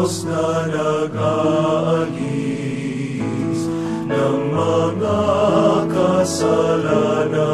Diyos na nag-aalis ng mga kasalanan.